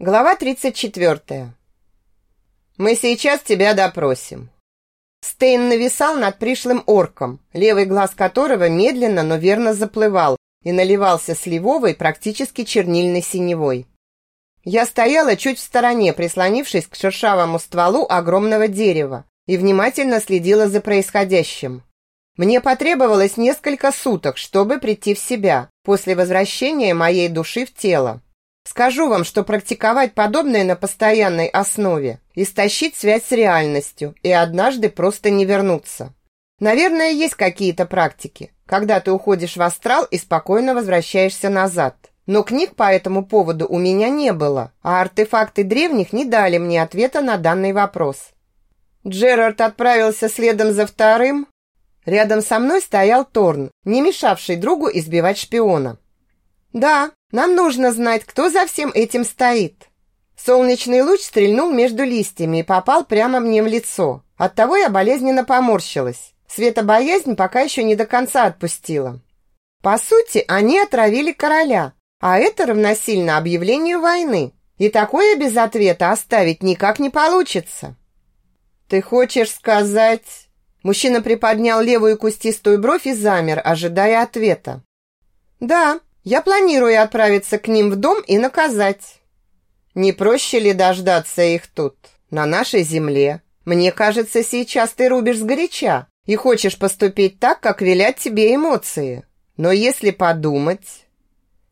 Глава 34. Мы сейчас тебя допросим. Стейн нависал над пришлым орком, левый глаз которого медленно, но верно заплывал и наливался сливовой, практически чернильной синевой. Я стояла чуть в стороне, прислонившись к шершавому стволу огромного дерева и внимательно следила за происходящим. Мне потребовалось несколько суток, чтобы прийти в себя после возвращения моей души в тело. Скажу вам, что практиковать подобное на постоянной основе, истощить связь с реальностью и однажды просто не вернуться. Наверное, есть какие-то практики, когда ты уходишь в астрал и спокойно возвращаешься назад. Но книг по этому поводу у меня не было, а артефакты древних не дали мне ответа на данный вопрос. Джерард отправился следом за вторым. Рядом со мной стоял Торн, не мешавший другу избивать шпиона. Да, нам нужно знать, кто за всем этим стоит. Солнечный луч стрельнул между листьями и попал прямо мне в лицо. Оттого я болезненно поморщилась. Светобоязнь пока еще не до конца отпустила. По сути, они отравили короля, а это равносильно объявлению войны. И такое без ответа оставить никак не получится. Ты хочешь сказать... Мужчина приподнял левую кустистую бровь и замер, ожидая ответа. «Да, я планирую отправиться к ним в дом и наказать. Не проще ли дождаться их тут, на нашей земле? Мне кажется, сейчас ты рубишь сгоряча и хочешь поступить так, как велят тебе эмоции. Но если подумать...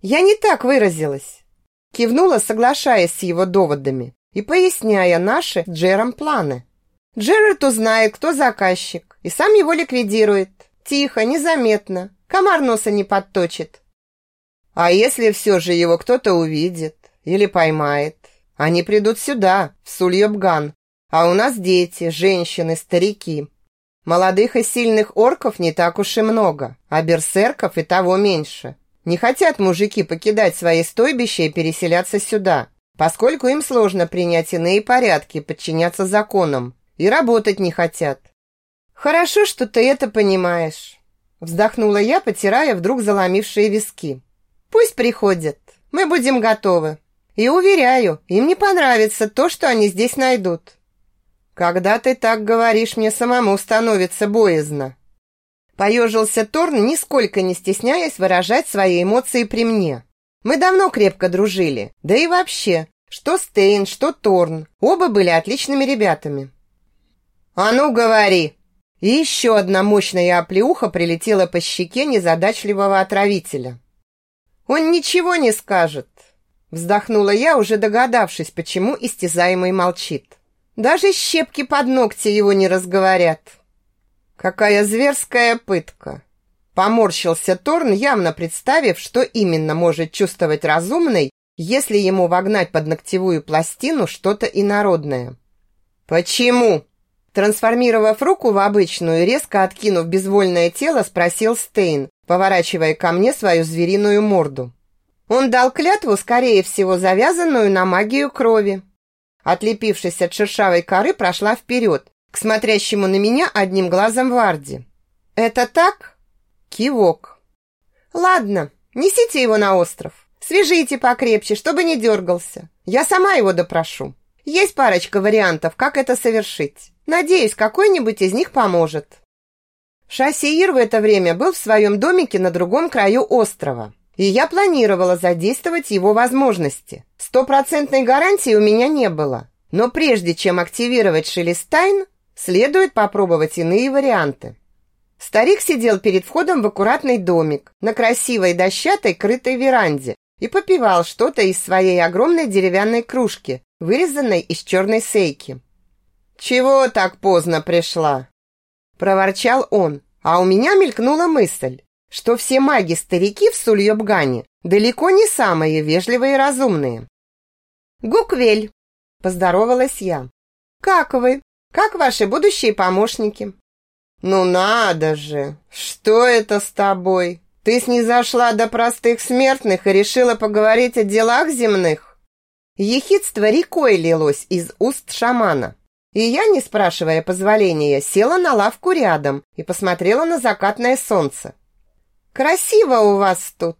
Я не так выразилась. Кивнула, соглашаясь с его доводами и поясняя наши Джером планы. Джерард узнает, кто заказчик, и сам его ликвидирует. Тихо, незаметно. Комар носа не подточит. А если все же его кто-то увидит или поймает? Они придут сюда, в Сульёбган. А у нас дети, женщины, старики. Молодых и сильных орков не так уж и много, а берсерков и того меньше. Не хотят мужики покидать свои стойбища и переселяться сюда, поскольку им сложно принять иные порядки подчиняться законам, и работать не хотят. Хорошо, что ты это понимаешь, вздохнула я, потирая вдруг заломившие виски. Пусть приходят. Мы будем готовы. И уверяю, им не понравится то, что они здесь найдут. Когда ты так говоришь, мне самому становится боязно. Поежился Торн, нисколько не стесняясь выражать свои эмоции при мне. Мы давно крепко дружили. Да и вообще, что Стейн, что Торн, оба были отличными ребятами. «А ну, говори!» И еще одна мощная оплеуха прилетела по щеке незадачливого отравителя. Он ничего не скажет. Вздохнула я, уже догадавшись, почему истязаемый молчит. Даже щепки под ногти его не разговорят. Какая зверская пытка. Поморщился Торн, явно представив, что именно может чувствовать разумный, если ему вогнать под ногтевую пластину что-то инородное. «Почему?» Трансформировав руку в обычную, резко откинув безвольное тело, спросил Стейн, поворачивая ко мне свою звериную морду. Он дал клятву, скорее всего, завязанную на магию крови. Отлепившись от шершавой коры, прошла вперед, к смотрящему на меня одним глазом Варди. «Это так?» Кивок. «Ладно, несите его на остров. Свяжите покрепче, чтобы не дергался. Я сама его допрошу. Есть парочка вариантов, как это совершить. Надеюсь, какой-нибудь из них поможет». Шасиир в это время был в своем домике на другом краю острова, и я планировала задействовать его возможности. Стопроцентной гарантии у меня не было, но прежде чем активировать Шелестайн, следует попробовать иные варианты. Старик сидел перед входом в аккуратный домик на красивой дощатой крытой веранде и попивал что-то из своей огромной деревянной кружки, вырезанной из черной сейки. «Чего так поздно пришла?» Проворчал он, а у меня мелькнула мысль, что все маги-старики в Сульёбгане далеко не самые вежливые и разумные. «Гуквель!» – поздоровалась я. «Как вы? Как ваши будущие помощники?» «Ну надо же! Что это с тобой? Ты снизошла до простых смертных и решила поговорить о делах земных?» Ехидство рекой лилось из уст шамана. И я, не спрашивая позволения, села на лавку рядом и посмотрела на закатное солнце. «Красиво у вас тут!»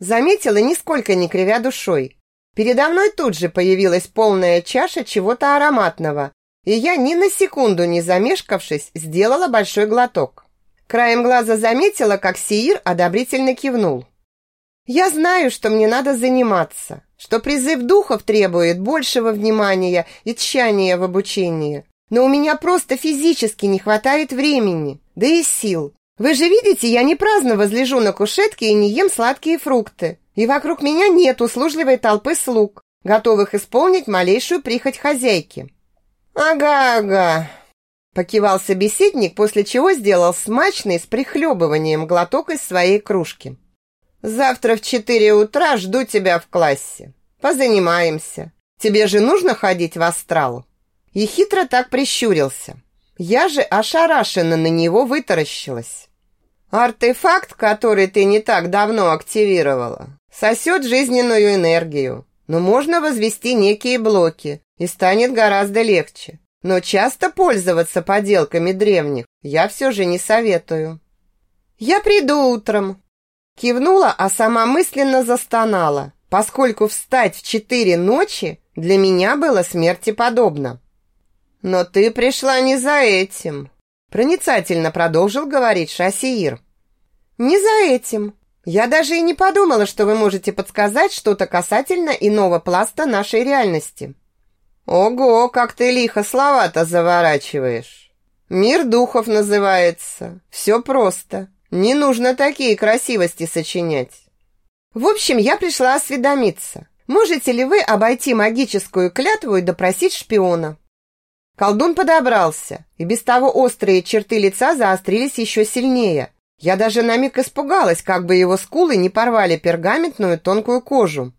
Заметила, нисколько не кривя душой. Передо мной тут же появилась полная чаша чего-то ароматного, и я ни на секунду не замешкавшись, сделала большой глоток. Краем глаза заметила, как Сиир одобрительно кивнул. Я знаю, что мне надо заниматься, что призыв духов требует большего внимания и тщания в обучении. Но у меня просто физически не хватает времени, да и сил. Вы же видите, я не праздно возлежу на кушетке и не ем сладкие фрукты. И вокруг меня нет услужливой толпы слуг, готовых исполнить малейшую прихоть хозяйки. Ага-ага, покивал собеседник, после чего сделал смачный с прихлебыванием глоток из своей кружки. Завтра в четыре утра жду тебя в классе. Позанимаемся. Тебе же нужно ходить в астрал. И хитро так прищурился. Я же ошарашенно на него вытаращилась. Артефакт, который ты не так давно активировала, сосет жизненную энергию. Но можно возвести некие блоки, и станет гораздо легче. Но часто пользоваться поделками древних я все же не советую. Я приду утром, Кивнула, а сама мысленно застонала, поскольку встать в четыре ночи для меня было смерти подобно. «Но ты пришла не за этим», – проницательно продолжил говорить Шасиир. «Не за этим. Я даже и не подумала, что вы можете подсказать что-то касательно иного пласта нашей реальности». «Ого, как ты лихо слова-то заворачиваешь! Мир духов называется. Все просто. Не нужно такие красивости сочинять. В общем, я пришла осведомиться. Можете ли вы обойти магическую клятву и допросить шпиона? Колдун подобрался, и без того острые черты лица заострились еще сильнее. Я даже на миг испугалась, как бы его скулы не порвали пергаментную тонкую кожу.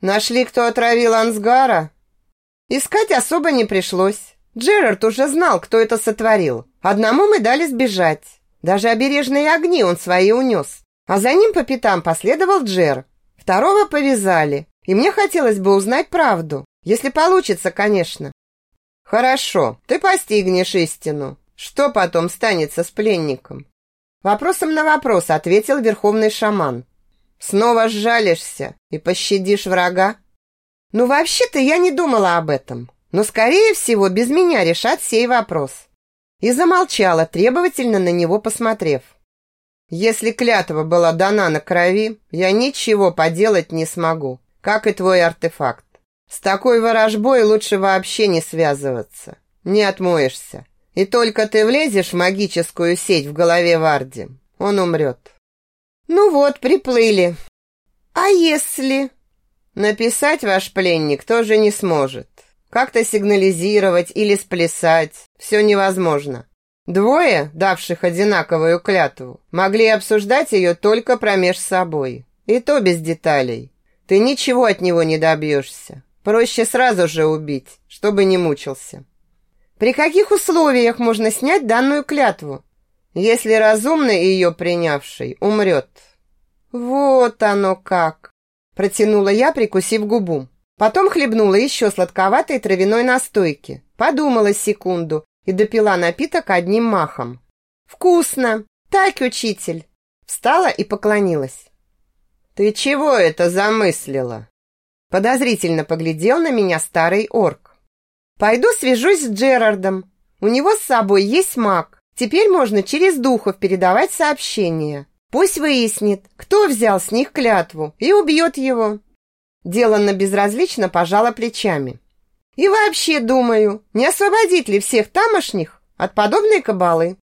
Нашли, кто отравил Ансгара? Искать особо не пришлось. Джерард уже знал, кто это сотворил. Одному мы дали сбежать. Даже обережные огни он свои унес. А за ним по пятам последовал Джер. Второго повязали. И мне хотелось бы узнать правду. Если получится, конечно. Хорошо, ты постигнешь истину. Что потом станется с пленником? Вопросом на вопрос ответил верховный шаман. Снова сжалишься и пощадишь врага? Ну, вообще-то я не думала об этом. Но, скорее всего, без меня решат сей вопрос и замолчала, требовательно на него посмотрев. «Если клятва была дана на крови, я ничего поделать не смогу, как и твой артефакт. С такой ворожбой лучше вообще не связываться. Не отмоешься. И только ты влезешь в магическую сеть в голове Варди, он умрет». «Ну вот, приплыли. А если...» «Написать ваш пленник тоже не сможет. Как-то сигнализировать или сплясать – все невозможно. Двое, давших одинаковую клятву, могли обсуждать ее только промеж собой. И то без деталей. Ты ничего от него не добьешься. Проще сразу же убить, чтобы не мучился. При каких условиях можно снять данную клятву? Если разумный ее принявший умрет. Вот оно как, протянула я, прикусив губу. Потом хлебнула еще сладковатой травяной настойки. Подумала секунду и допила напиток одним махом. «Вкусно! Так, учитель!» Встала и поклонилась. «Ты чего это замыслила?» Подозрительно поглядел на меня старый орк. «Пойду свяжусь с Джерардом. У него с собой есть маг. Теперь можно через духов передавать сообщения. Пусть выяснит, кто взял с них клятву и убьет его. Деланно безразлично пожала плечами. И вообще думаю, не освободить ли всех тамошних от подобной кабалы?